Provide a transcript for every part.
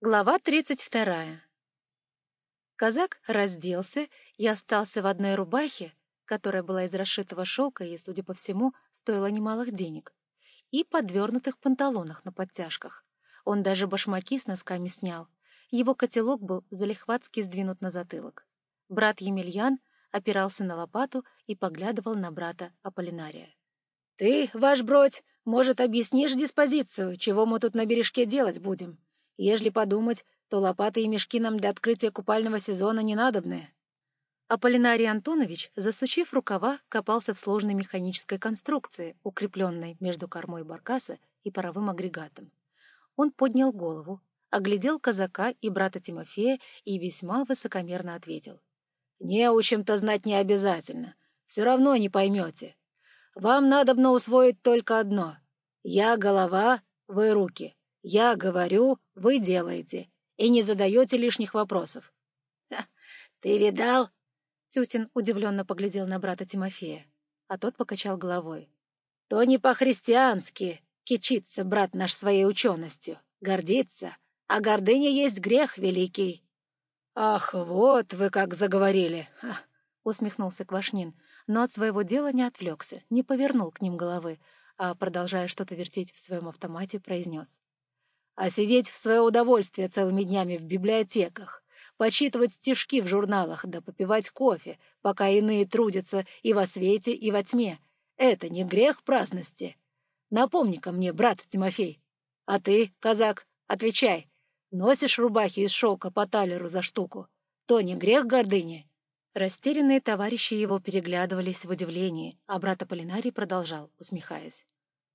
Глава тридцать вторая. Казак разделся и остался в одной рубахе, которая была из расшитого шелка и, судя по всему, стоила немалых денег, и подвернутых панталонах на подтяжках. Он даже башмаки с носками снял. Его котелок был залихватски сдвинут на затылок. Брат Емельян опирался на лопату и поглядывал на брата Аполлинария. — Ты, ваш бродь, может, объяснишь диспозицию, чего мы тут на бережке делать будем? — Ежели подумать, то лопаты и мешки нам для открытия купального сезона не надобны. Аполлинарий Антонович, засучив рукава, копался в сложной механической конструкции, укрепленной между кормой баркаса и паровым агрегатом. Он поднял голову, оглядел казака и брата Тимофея и весьма высокомерно ответил. — Неучим-то знать не обязательно. Все равно не поймете. Вам надобно усвоить только одно. Я — голова, вы — руки. Я говорю, вы делаете, и не задаете лишних вопросов. — Ты видал? — Тютин удивленно поглядел на брата Тимофея, а тот покачал головой. — То не по-христиански кичится брат наш своей ученостью, гордится, а гордыня есть грех великий. — Ах, вот вы как заговорили! — усмехнулся Квашнин, но от своего дела не отвлекся, не повернул к ним головы, а, продолжая что-то вертеть в своем автомате, произнес а сидеть в свое удовольствие целыми днями в библиотеках, почитывать стишки в журналах да попивать кофе, пока иные трудятся и во свете, и во тьме. Это не грех праздности. Напомни-ка мне, брат Тимофей. А ты, казак, отвечай. Носишь рубахи из шелка по талеру за штуку. То не грех гордыни? Растерянные товарищи его переглядывались в удивлении, а брат Аполлинарий продолжал, усмехаясь.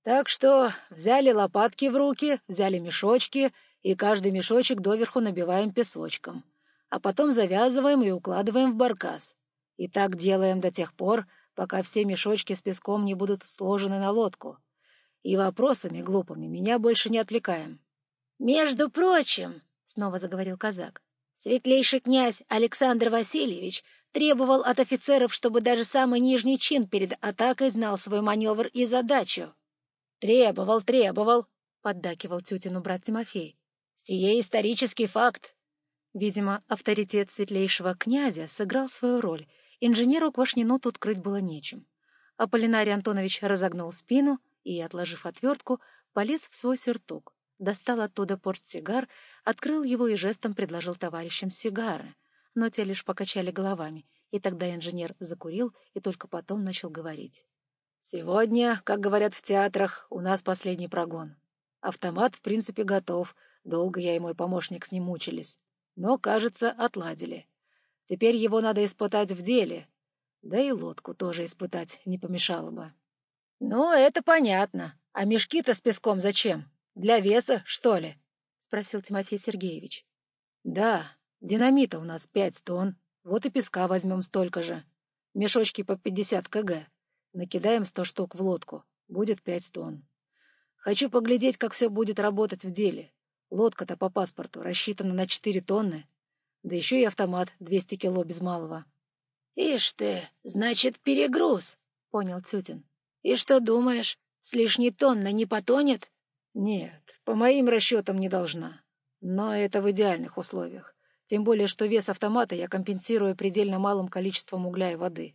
Так что взяли лопатки в руки, взяли мешочки, и каждый мешочек доверху набиваем песочком, а потом завязываем и укладываем в баркас. И так делаем до тех пор, пока все мешочки с песком не будут сложены на лодку. И вопросами глупыми меня больше не отвлекаем. — Между прочим, — снова заговорил казак, — светлейший князь Александр Васильевич требовал от офицеров, чтобы даже самый нижний чин перед атакой знал свой маневр и задачу. Требовал, требовал, — поддакивал тютину брат Тимофей. Сие исторический факт. Видимо, авторитет светлейшего князя сыграл свою роль. Инженеру Квашнину тут крыть было нечем. Аполлинарий Антонович разогнул спину и, отложив отвертку, полез в свой сюртук, достал оттуда портсигар, открыл его и жестом предложил товарищам сигары. Но те лишь покачали головами, и тогда инженер закурил и только потом начал говорить. Сегодня, как говорят в театрах, у нас последний прогон. Автомат, в принципе, готов. Долго я и мой помощник с ним мучились. Но, кажется, отладили. Теперь его надо испытать в деле. Да и лодку тоже испытать не помешало бы. — Ну, это понятно. А мешки-то с песком зачем? Для веса, что ли? — спросил Тимофей Сергеевич. — Да, динамита у нас пять тонн. Вот и песка возьмем столько же. Мешочки по пятьдесят кг. Накидаем сто штук в лодку. Будет пять тонн. Хочу поглядеть, как все будет работать в деле. Лодка-то по паспорту рассчитана на четыре тонны. Да еще и автомат двести кило без малого. — Ишь ты, значит, перегруз, — понял Тютин. — И что думаешь, с лишней тонны не потонет? — Нет, по моим расчетам не должна. Но это в идеальных условиях. Тем более, что вес автомата я компенсирую предельно малым количеством угля и воды.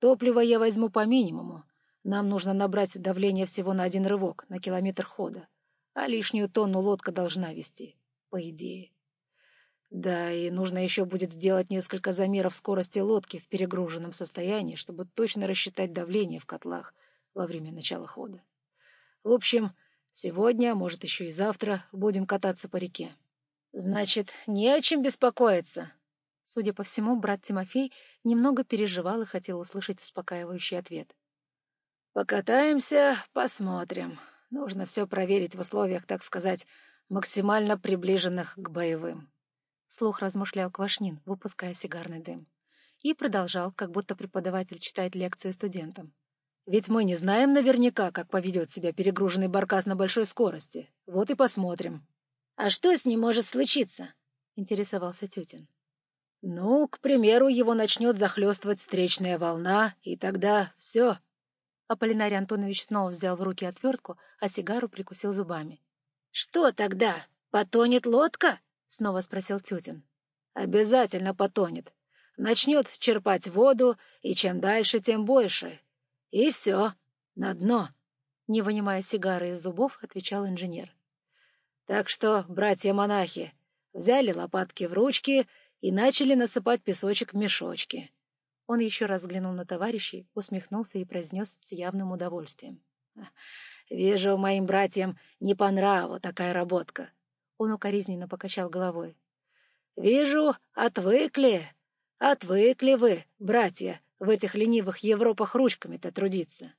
Топливо я возьму по минимуму. Нам нужно набрать давление всего на один рывок, на километр хода. А лишнюю тонну лодка должна вести, по идее. Да, и нужно еще будет сделать несколько замеров скорости лодки в перегруженном состоянии, чтобы точно рассчитать давление в котлах во время начала хода. В общем, сегодня, может, еще и завтра будем кататься по реке. Значит, не о чем беспокоиться, Судя по всему, брат Тимофей немного переживал и хотел услышать успокаивающий ответ. «Покатаемся, посмотрим. Нужно все проверить в условиях, так сказать, максимально приближенных к боевым». Слух размышлял Квашнин, выпуская сигарный дым. И продолжал, как будто преподаватель читает лекцию студентам. «Ведь мы не знаем наверняка, как поведет себя перегруженный баркас на большой скорости. Вот и посмотрим». «А что с ним может случиться?» — интересовался Тютин. Ну, к примеру, его начнет захлестывать встречная волна, и тогда все. Аполлинарий Антонович снова взял в руки отвертку, а сигару прикусил зубами. — Что тогда? потонет лодка?» — снова спросил Тютин. «Обязательно потонет. Начнет черпать воду, и чем дальше, тем больше. И все, на дно», — не вынимая сигары из зубов, отвечал инженер. «Так что, братья-монахи, взяли лопатки в ручки и начали насыпать песочек в мешочки». Он еще раз взглянул на товарищей, усмехнулся и произнес с явным удовольствием. «Вижу, моим братьям не по нраву такая работка». Он укоризненно покачал головой. «Вижу, отвыкли. Отвыкли вы, братья, в этих ленивых Европах ручками-то трудиться».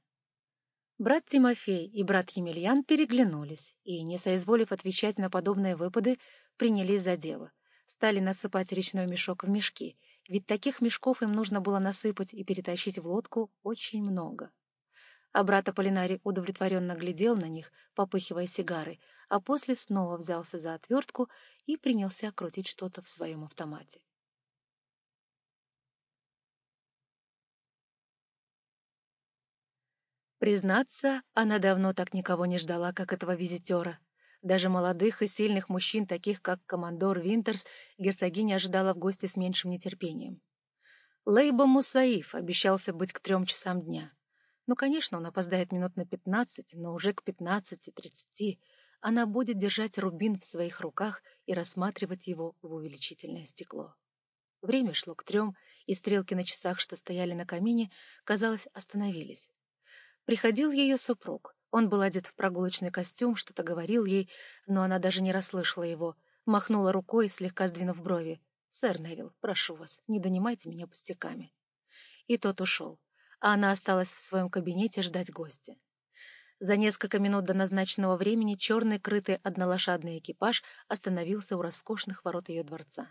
Брат Тимофей и брат Емельян переглянулись и, не соизволив отвечать на подобные выпады, принялись за дело. Стали насыпать речной мешок в мешки, ведь таких мешков им нужно было насыпать и перетащить в лодку очень много. А брат Аполлинарий удовлетворенно глядел на них, попыхивая сигарой, а после снова взялся за отвертку и принялся крутить что-то в своем автомате. Признаться, она давно так никого не ждала, как этого визитера. Даже молодых и сильных мужчин, таких как командор Винтерс, герцогиня ожидала в гости с меньшим нетерпением. Лейба Мусаиф обещался быть к трем часам дня. Ну, конечно, он опоздает минут на пятнадцать, но уже к пятнадцати-тридцати она будет держать рубин в своих руках и рассматривать его в увеличительное стекло. Время шло к трем, и стрелки на часах, что стояли на камине, казалось, остановились. Приходил ее супруг. Он был одет в прогулочный костюм, что-то говорил ей, но она даже не расслышала его, махнула рукой, слегка сдвинув брови. «Сэр Невилл, прошу вас, не донимайте меня пустяками». И тот ушел, а она осталась в своем кабинете ждать гостя. За несколько минут до назначенного времени черный крытый однолошадный экипаж остановился у роскошных ворот ее дворца.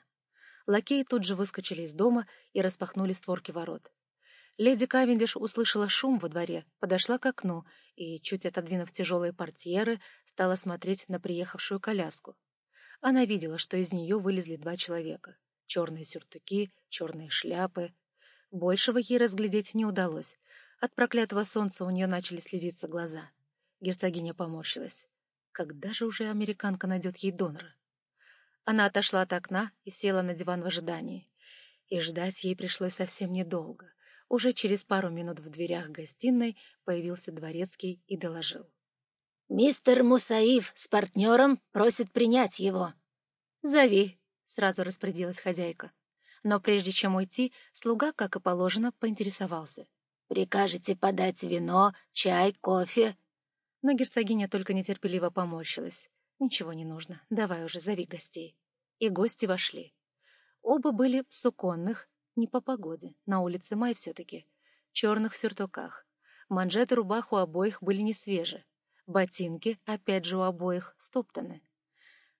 Лакеи тут же выскочили из дома и распахнули створки ворот. Леди Кавендиш услышала шум во дворе, подошла к окну и, чуть отодвинув тяжелые портьеры, стала смотреть на приехавшую коляску. Она видела, что из нее вылезли два человека. Черные сюртуки, черные шляпы. Большего ей разглядеть не удалось. От проклятого солнца у нее начали слезиться глаза. Герцогиня поморщилась. Когда же уже американка найдет ей донора? Она отошла от окна и села на диван в ожидании. И ждать ей пришлось совсем недолго. Уже через пару минут в дверях гостиной появился дворецкий и доложил. «Мистер Мусаив с партнером просит принять его». «Зови», — сразу распорядилась хозяйка. Но прежде чем уйти, слуга, как и положено, поинтересовался. «Прикажете подать вино, чай, кофе?» Но герцогиня только нетерпеливо поморщилась. «Ничего не нужно, давай уже зови гостей». И гости вошли. Оба были в суконных, не по погоде, на улице май все-таки. Черных сюртуках. Манжеты рубах у обоих были не свежи. Ботинки, опять же у обоих, стоптаны.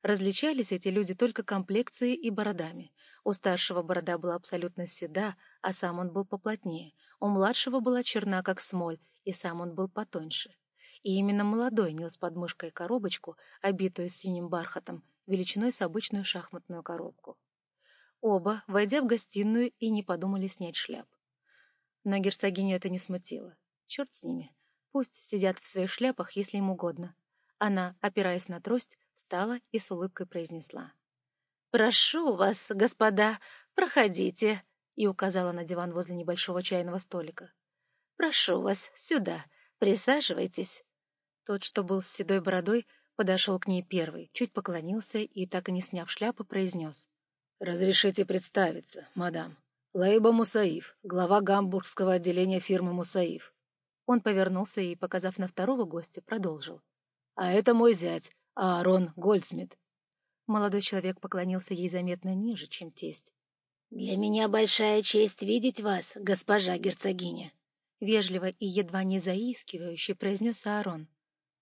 Различались эти люди только комплекцией и бородами. У старшего борода была абсолютно седа, а сам он был поплотнее. У младшего была черна, как смоль, и сам он был потоньше. И именно молодой нес под мышкой коробочку, обитую синим бархатом, величиной с обычную шахматную коробку. Оба, войдя в гостиную, и не подумали снять шляп. Но герцогиню это не смутило. Черт с ними. Пусть сидят в своих шляпах, если им угодно. Она, опираясь на трость, встала и с улыбкой произнесла. «Прошу вас, господа, проходите», и указала на диван возле небольшого чайного столика. «Прошу вас, сюда, присаживайтесь». Тот, что был с седой бородой, подошел к ней первый, чуть поклонился и, так и не сняв шляпы, произнес. «Разрешите представиться, мадам. Лейба Мусаиф, глава гамбургского отделения фирмы Мусаиф». Он повернулся и, показав на второго гостя, продолжил. «А это мой зять, Аарон Гольдсмит». Молодой человек поклонился ей заметно ниже, чем тесть. «Для меня большая честь видеть вас, госпожа герцогиня», — вежливо и едва не заискивающе произнес Аарон.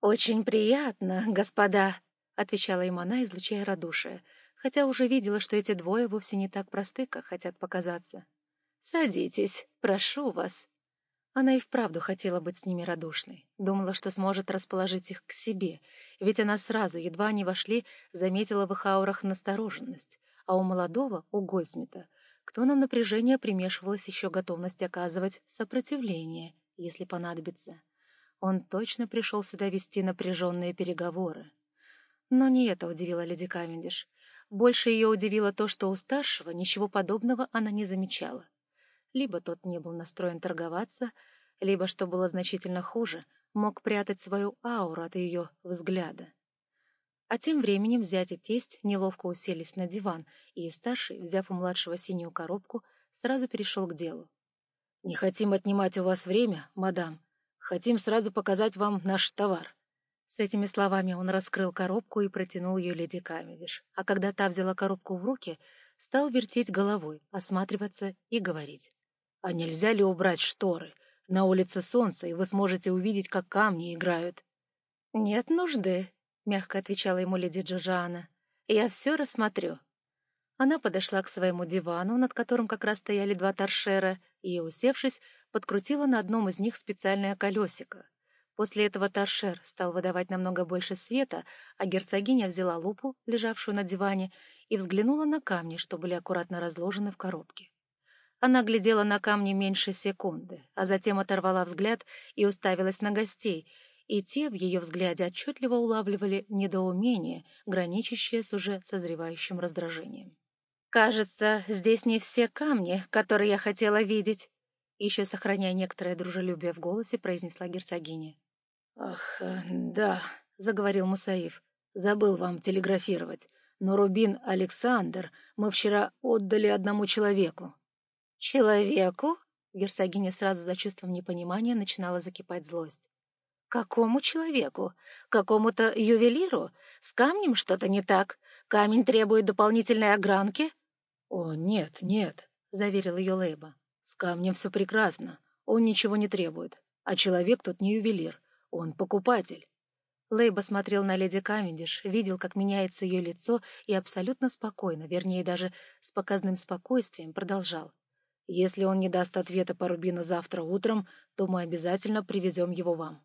«Очень приятно, господа», — отвечала им она, излучая радушие, хотя уже видела, что эти двое вовсе не так просты, как хотят показаться. «Садитесь, прошу вас». Она и вправду хотела быть с ними радушной, думала, что сможет расположить их к себе, ведь она сразу, едва они вошли, заметила в их аурах настороженность, а у молодого, у Гольдсмита, к тонам напряжения примешивалась еще готовность оказывать сопротивление, если понадобится. Он точно пришел сюда вести напряженные переговоры. Но не это удивило леди Кавендиш. Больше ее удивило то, что у старшего ничего подобного она не замечала. Либо тот не был настроен торговаться, либо, что было значительно хуже, мог прятать свою ауру от ее взгляда. А тем временем зять и тесть неловко уселись на диван, и старший, взяв у младшего синюю коробку, сразу перешел к делу. — Не хотим отнимать у вас время, мадам. Хотим сразу показать вам наш товар. С этими словами он раскрыл коробку и протянул ее леди Камедиш, а когда та взяла коробку в руки, стал вертеть головой, осматриваться и говорить. — А нельзя ли убрать шторы? На улице солнце, и вы сможете увидеть, как камни играют. — Нет нужды, — мягко отвечала ему леди Джорджиана. — Я все рассмотрю. Она подошла к своему дивану, над которым как раз стояли два торшера, и, усевшись, подкрутила на одном из них специальное колесико. После этого торшер стал выдавать намного больше света, а герцогиня взяла лупу, лежавшую на диване, и взглянула на камни, что были аккуратно разложены в коробке. Она глядела на камни меньше секунды, а затем оторвала взгляд и уставилась на гостей, и те в ее взгляде отчетливо улавливали недоумение, граничащее с уже созревающим раздражением. «Кажется, здесь не все камни, которые я хотела видеть», еще сохраняя некоторое дружелюбие в голосе, произнесла герцогиня. «Ах, э, да», — заговорил Мусаиф, — «забыл вам телеграфировать, но Рубин Александр мы вчера отдали одному человеку». «Человеку?» — герцогиня сразу за чувством непонимания начинала закипать злость. «Какому человеку? Какому-то ювелиру? С камнем что-то не так? Камень требует дополнительной огранки?» «О, нет, нет», — заверил ее Лейба. «С камнем все прекрасно. Он ничего не требует. А человек тут не ювелир. Он покупатель. Лейба смотрел на леди Камендиш, видел, как меняется ее лицо, и абсолютно спокойно, вернее, даже с показным спокойствием, продолжал. «Если он не даст ответа по Рубину завтра утром, то мы обязательно привезем его вам».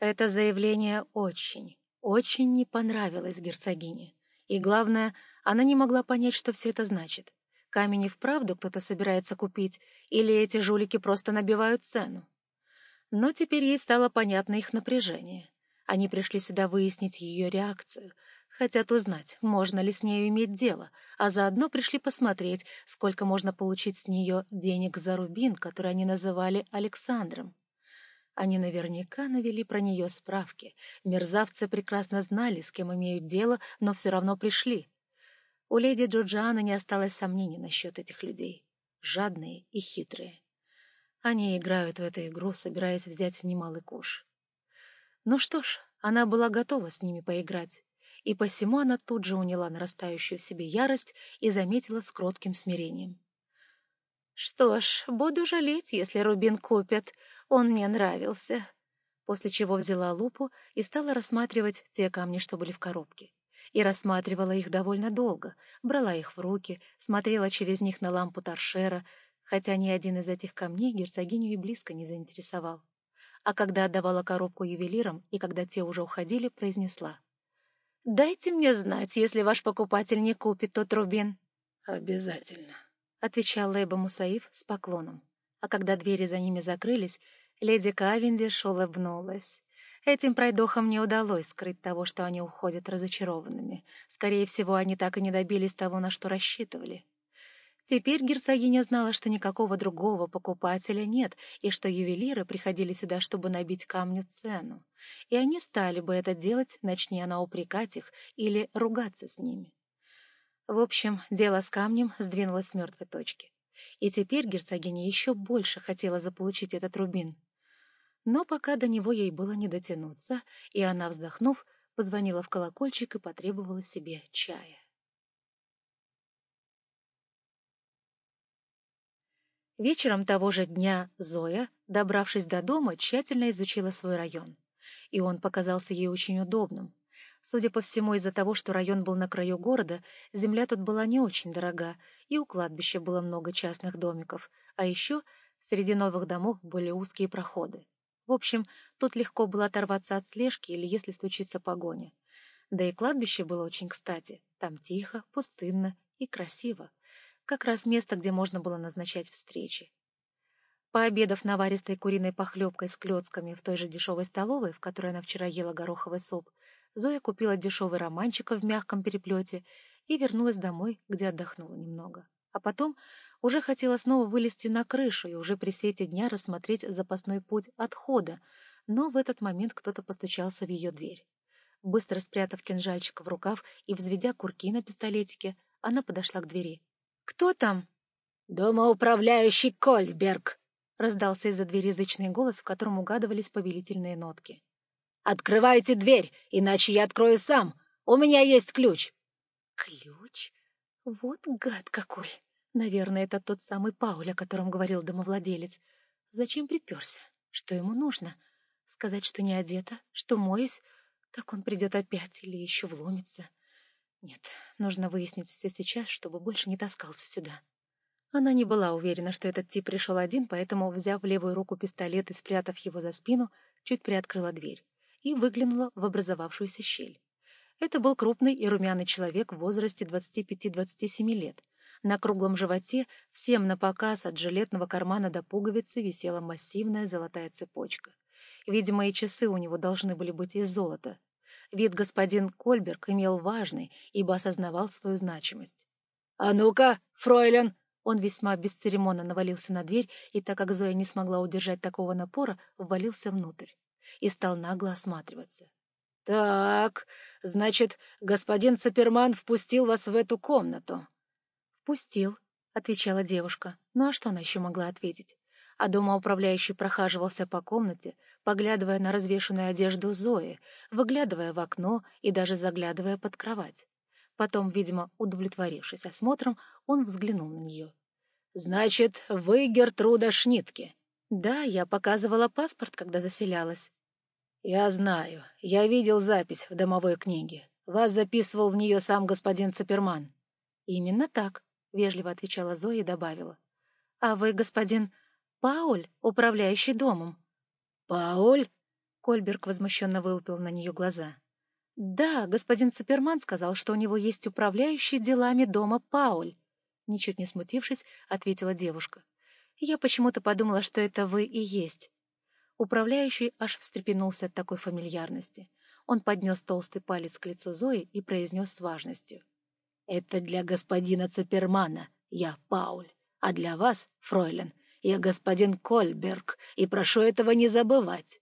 Это заявление очень, очень не понравилось герцогине. И главное, она не могла понять, что все это значит. Камень и вправду кто-то собирается купить, или эти жулики просто набивают цену. Но теперь ей стало понятно их напряжение. Они пришли сюда выяснить ее реакцию, хотят узнать, можно ли с нею иметь дело, а заодно пришли посмотреть, сколько можно получить с нее денег за рубин, который они называли Александром. Они наверняка навели про нее справки. Мерзавцы прекрасно знали, с кем имеют дело, но все равно пришли. У леди Джорджианы не осталось сомнений насчет этих людей. Жадные и хитрые. Они играют в эту игру, собираясь взять немалый куш. Ну что ж, она была готова с ними поиграть, и посему она тут же уняла нарастающую в себе ярость и заметила с кротким смирением. «Что ж, буду жалеть, если Рубин купят. Он мне нравился». После чего взяла лупу и стала рассматривать те камни, что были в коробке. И рассматривала их довольно долго, брала их в руки, смотрела через них на лампу торшера, хотя ни один из этих камней герцогиню и близко не заинтересовал. А когда отдавала коробку ювелирам, и когда те уже уходили, произнесла. «Дайте мне знать, если ваш покупатель не купит тот рубин». «Обязательно», — отвечал Лейба Мусаиф с поклоном. А когда двери за ними закрылись, леди Кавендиш улыбнулась. Этим пройдохам не удалось скрыть того, что они уходят разочарованными. Скорее всего, они так и не добились того, на что рассчитывали. Теперь герцогиня знала, что никакого другого покупателя нет, и что ювелиры приходили сюда, чтобы набить камню цену. И они стали бы это делать, начни она упрекать их или ругаться с ними. В общем, дело с камнем сдвинулось с мертвой точки. И теперь герцогиня еще больше хотела заполучить этот рубин. Но пока до него ей было не дотянуться, и она, вздохнув, позвонила в колокольчик и потребовала себе чая. Вечером того же дня Зоя, добравшись до дома, тщательно изучила свой район. И он показался ей очень удобным. Судя по всему, из-за того, что район был на краю города, земля тут была не очень дорога, и у кладбища было много частных домиков, а еще среди новых домов были узкие проходы. В общем, тут легко было оторваться от слежки или если случится погоня. Да и кладбище было очень кстати. Там тихо, пустынно и красиво как раз место, где можно было назначать встречи. Пообедав наваристой куриной похлебкой с клетками в той же дешевой столовой, в которой она вчера ела гороховый суп, Зоя купила дешевый романчик в мягком переплете и вернулась домой, где отдохнула немного. А потом уже хотела снова вылезти на крышу и уже при свете дня рассмотреть запасной путь отхода, но в этот момент кто-то постучался в ее дверь. Быстро спрятав кинжальчик в рукав и взведя курки на пистолетике, она подошла к двери. «Кто там?» «Домоуправляющий Кольберг!» — раздался из-за двери язычный голос, в котором угадывались повелительные нотки. «Открывайте дверь, иначе я открою сам. У меня есть ключ». «Ключ? Вот гад какой! Наверное, это тот самый Пауль, о котором говорил домовладелец. Зачем приперся? Что ему нужно? Сказать, что не одета, что моюсь? Так он придет опять или еще вломится. Нет, нужно выяснить все сейчас, чтобы больше не таскался сюда». Она не была уверена, что этот тип пришел один, поэтому, взяв левую руку пистолет и спрятав его за спину, чуть приоткрыла дверь и выглянула в образовавшуюся щель. Это был крупный и румяный человек в возрасте 25-27 лет. На круглом животе, всем на показ от жилетного кармана до пуговицы, висела массивная золотая цепочка. Видимо, и часы у него должны были быть из золота. Вид господин Кольберг имел важный, ибо осознавал свою значимость. — А ну-ка, фройлен, он весьма бесцеремонно навалился на дверь, и так как Зоя не смогла удержать такого напора, ввалился внутрь и стал нагло осматриваться. — Так, значит, господин Цаперман впустил вас в эту комнату? — Впустил, — отвечала девушка. Ну а что она еще могла ответить? А дома управляющий прохаживался по комнате, поглядывая на развешанную одежду Зои, выглядывая в окно и даже заглядывая под кровать. Потом, видимо, удовлетворившись осмотром, он взглянул на нее. — Значит, вы Гертруда Шнитке? — Да, я показывала паспорт, когда заселялась. — Я знаю. Я видел запись в домовой книге. Вас записывал в нее сам господин Цаперман. — Именно так, — вежливо отвечала Зоя и добавила. — А вы, господин Пауль, управляющий домом? — Пауль? — Кольберг возмущенно вылупил на нее глаза. «Да, господин Цаперман сказал, что у него есть управляющий делами дома Пауль», ничуть не смутившись, ответила девушка. «Я почему-то подумала, что это вы и есть». Управляющий аж встрепенулся от такой фамильярности. Он поднес толстый палец к лицу Зои и произнес с важностью. «Это для господина Цапермана, я Пауль, а для вас, фройлен, я господин Кольберг, и прошу этого не забывать».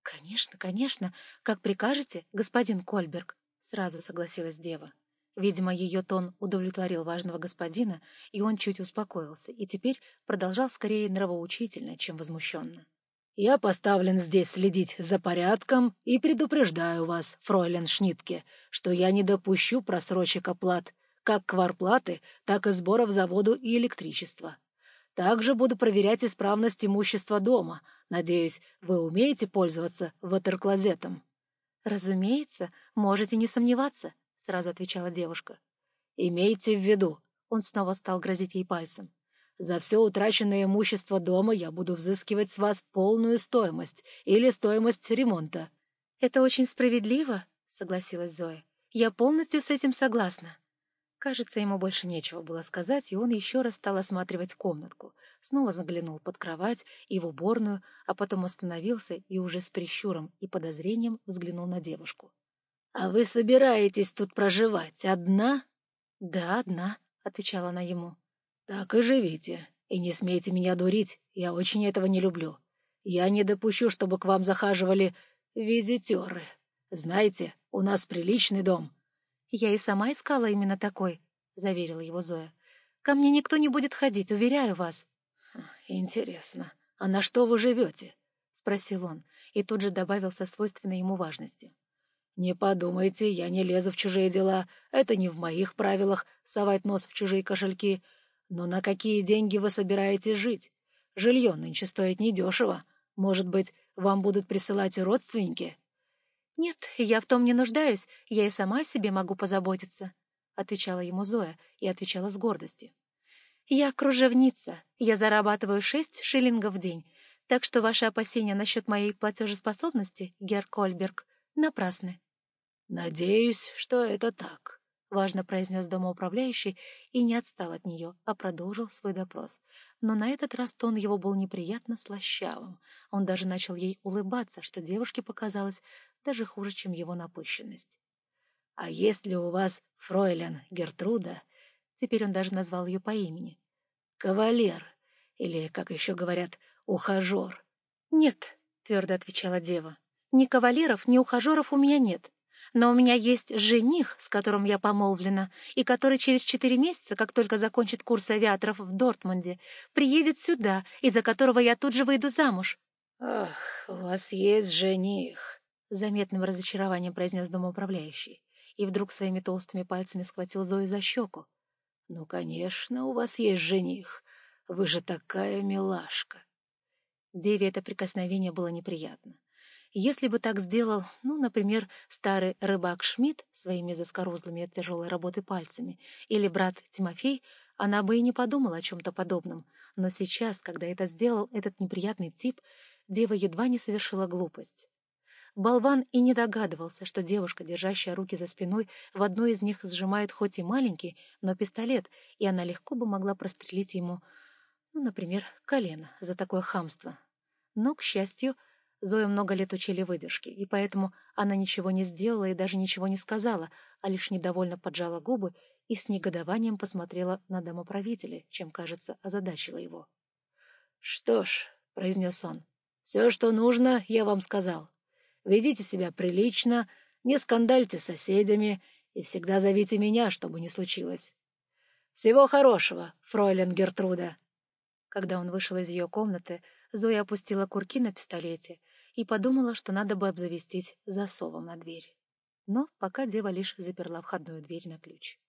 «Конечно, конечно, как прикажете, господин Кольберг», — сразу согласилась дева. Видимо, ее тон удовлетворил важного господина, и он чуть успокоился, и теперь продолжал скорее нравоучительно, чем возмущенно. «Я поставлен здесь следить за порядком и предупреждаю вас, фройлен Шнитке, что я не допущу просрочек оплат, как кварплаты, так и сборов за воду и электричество. Также буду проверять исправность имущества дома. Надеюсь, вы умеете пользоваться ватерклозетом? — Разумеется, можете не сомневаться, — сразу отвечала девушка. — Имейте в виду, — он снова стал грозить ей пальцем, — за все утраченное имущество дома я буду взыскивать с вас полную стоимость или стоимость ремонта. — Это очень справедливо, — согласилась Зоя. — Я полностью с этим согласна. Кажется, ему больше нечего было сказать, и он еще раз стал осматривать комнатку. Снова заглянул под кровать и в уборную, а потом остановился и уже с прищуром и подозрением взглянул на девушку. — А вы собираетесь тут проживать одна? — Да, одна, — отвечала она ему. — Так и живите, и не смейте меня дурить, я очень этого не люблю. Я не допущу, чтобы к вам захаживали визитеры. Знаете, у нас приличный дом, «Я и сама искала именно такой», — заверила его Зоя. «Ко мне никто не будет ходить, уверяю вас». «Интересно, а на что вы живете?» — спросил он, и тут же добавил со свойственной ему важностью. «Не подумайте, я не лезу в чужие дела, это не в моих правилах совать нос в чужие кошельки. Но на какие деньги вы собираетесь жить? Жилье нынче стоит недешево. Может быть, вам будут присылать родственники?» «Нет, я в том не нуждаюсь, я и сама о себе могу позаботиться», — отвечала ему Зоя и отвечала с гордостью. «Я кружевница, я зарабатываю шесть шиллингов в день, так что ваши опасения насчет моей платежеспособности, Гер Кольберг, напрасны». «Надеюсь, что это так», — важно произнес домоуправляющий и не отстал от нее, а продолжил свой допрос. Но на этот раз тон его был неприятно слащавым. Он даже начал ей улыбаться, что девушке показалось даже хуже, чем его напыщенность. — А есть ли у вас, фройлен Гертруда, теперь он даже назвал ее по имени, — кавалер, или, как еще говорят, ухажер? — Нет, — твердо отвечала дева, — ни кавалеров, ни ухажеров у меня нет. Но у меня есть жених, с которым я помолвлена, и который через четыре месяца, как только закончит курс авиаторов в Дортмунде, приедет сюда, из-за которого я тут же выйду замуж. — Ах, у вас есть жених, — заметным разочарованием произнес домоуправляющий, и вдруг своими толстыми пальцами схватил Зою за щеку. — Ну, конечно, у вас есть жених. Вы же такая милашка. Деве это прикосновение было неприятно. Если бы так сделал, ну, например, старый рыбак Шмидт своими заскорузлыми от тяжелой работы пальцами, или брат Тимофей, она бы и не подумала о чем-то подобном. Но сейчас, когда это сделал этот неприятный тип, дева едва не совершила глупость. Болван и не догадывался, что девушка, держащая руки за спиной, в одной из них сжимает хоть и маленький, но пистолет, и она легко бы могла прострелить ему, ну, например, колено за такое хамство. Но, к счастью, Зою много лет учили выдержки, и поэтому она ничего не сделала и даже ничего не сказала, а лишь недовольно поджала губы и с негодованием посмотрела на домоправителя, чем, кажется, озадачила его. — Что ж, — произнес он, — все, что нужно, я вам сказал. Ведите себя прилично, не скандальте с соседями и всегда зовите меня, чтобы не случилось. Всего хорошего, фройлен Гертруда. Когда он вышел из ее комнаты, Зоя опустила курки на пистолете и подумала, что надо бы обзавестись засовом на дверь. Но пока дева лишь заперла входную дверь на ключ.